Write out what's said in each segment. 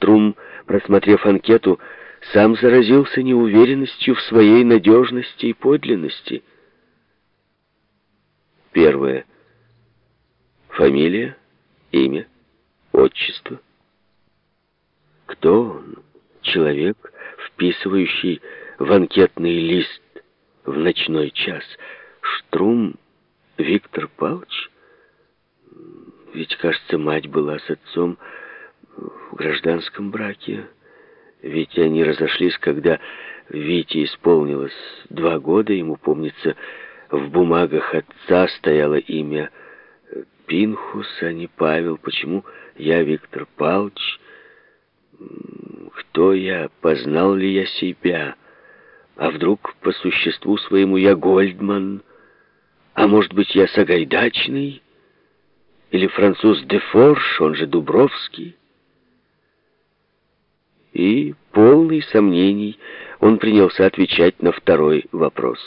Штрум, просмотрев анкету, сам заразился неуверенностью в своей надежности и подлинности. Первое. Фамилия, имя, отчество. Кто он? Человек, вписывающий в анкетный лист в ночной час. Штрум Виктор Павлович? Ведь, кажется, мать была с отцом в гражданском браке. Ведь они разошлись, когда Вите исполнилось два года. Ему, помнится, в бумагах отца стояло имя Пинхус, а не Павел. Почему я Виктор Павлович? Кто я? Познал ли я себя? А вдруг по существу своему я Гольдман? А может быть, я Сагайдачный? Или француз Дефорш, он же Дубровский? И, полный сомнений, он принялся отвечать на второй вопрос.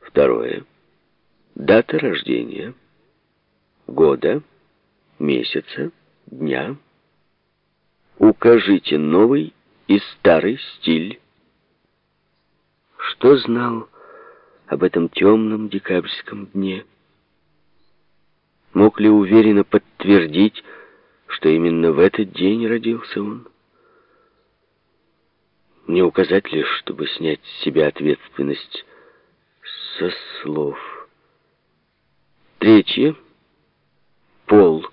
Второе. Дата рождения. Года, месяца, дня. Укажите новый и старый стиль. Что знал об этом темном декабрьском дне? Мог ли уверенно подтвердить, что именно в этот день родился он? Не указать лишь, чтобы снять с себя ответственность со слов. Третье. Пол.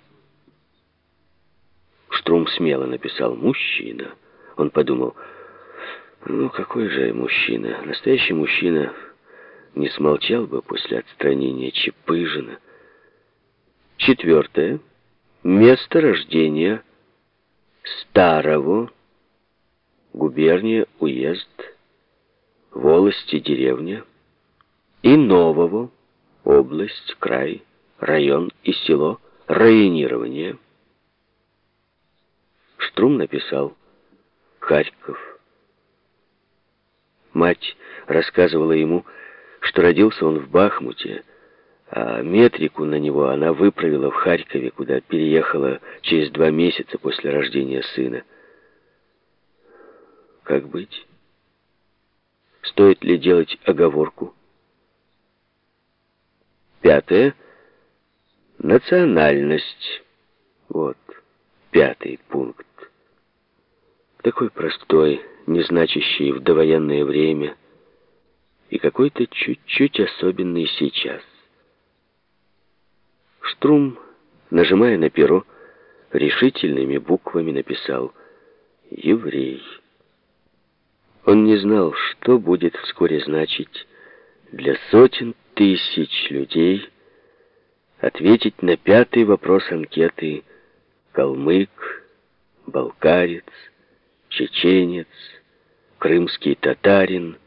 Штрум смело написал «мужчина». Он подумал, ну какой же мужчина? Настоящий мужчина не смолчал бы после отстранения Чепыжина. Четвертое. Место рождения старого губерния, уезд, волости, деревня, и нового, область, край, район и село, районирование. Штрум написал «Харьков». Мать рассказывала ему, что родился он в Бахмуте, а метрику на него она выправила в Харькове, куда переехала через два месяца после рождения сына. Как быть? Стоит ли делать оговорку? Пятое. Национальность. Вот, пятый пункт. Такой простой, не значащий в довоенное время и какой-то чуть-чуть особенный сейчас. Штрум, нажимая на перо, решительными буквами написал «Еврей». Он не знал, что будет вскоре значить для сотен тысяч людей ответить на пятый вопрос анкеты «Калмык», «Балкарец», «Чеченец», «Крымский татарин»,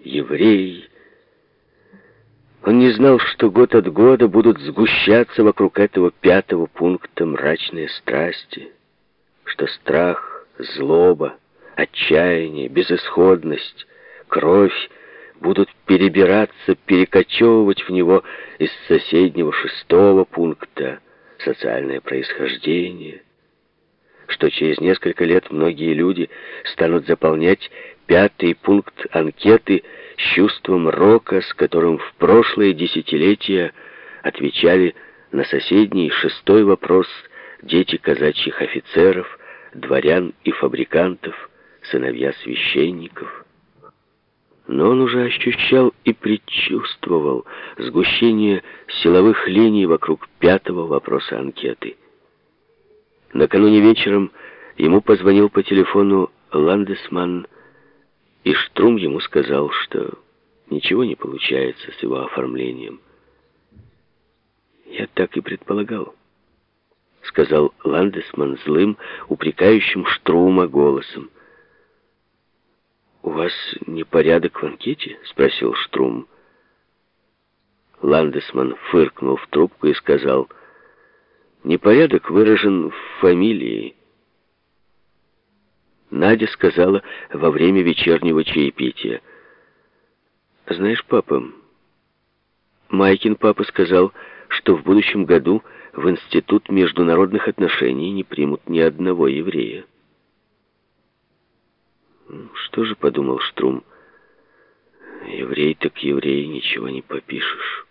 «Еврей». Он не знал, что год от года будут сгущаться вокруг этого пятого пункта мрачные страсти, что страх, злоба, отчаяние, безысходность, кровь будут перебираться, перекочевывать в него из соседнего шестого пункта социальное происхождение, что через несколько лет многие люди станут заполнять пятый пункт анкеты с чувством рока, с которым в прошлые десятилетия отвечали на соседний шестой вопрос дети казачьих офицеров, дворян и фабрикантов – сыновья священников. Но он уже ощущал и предчувствовал сгущение силовых линий вокруг пятого вопроса анкеты. Накануне вечером ему позвонил по телефону Ландесман, и Штрум ему сказал, что ничего не получается с его оформлением. «Я так и предполагал», — сказал Ландесман злым, упрекающим Штрума голосом. «У вас непорядок в анкете?» — спросил Штрум. Ландесман фыркнул в трубку и сказал, «Непорядок выражен в фамилии». Надя сказала во время вечернего чаепития, «Знаешь, папа, Майкин папа сказал, что в будущем году в Институт международных отношений не примут ни одного еврея». Что же подумал Штрум? Еврей так еврей, ничего не попишешь.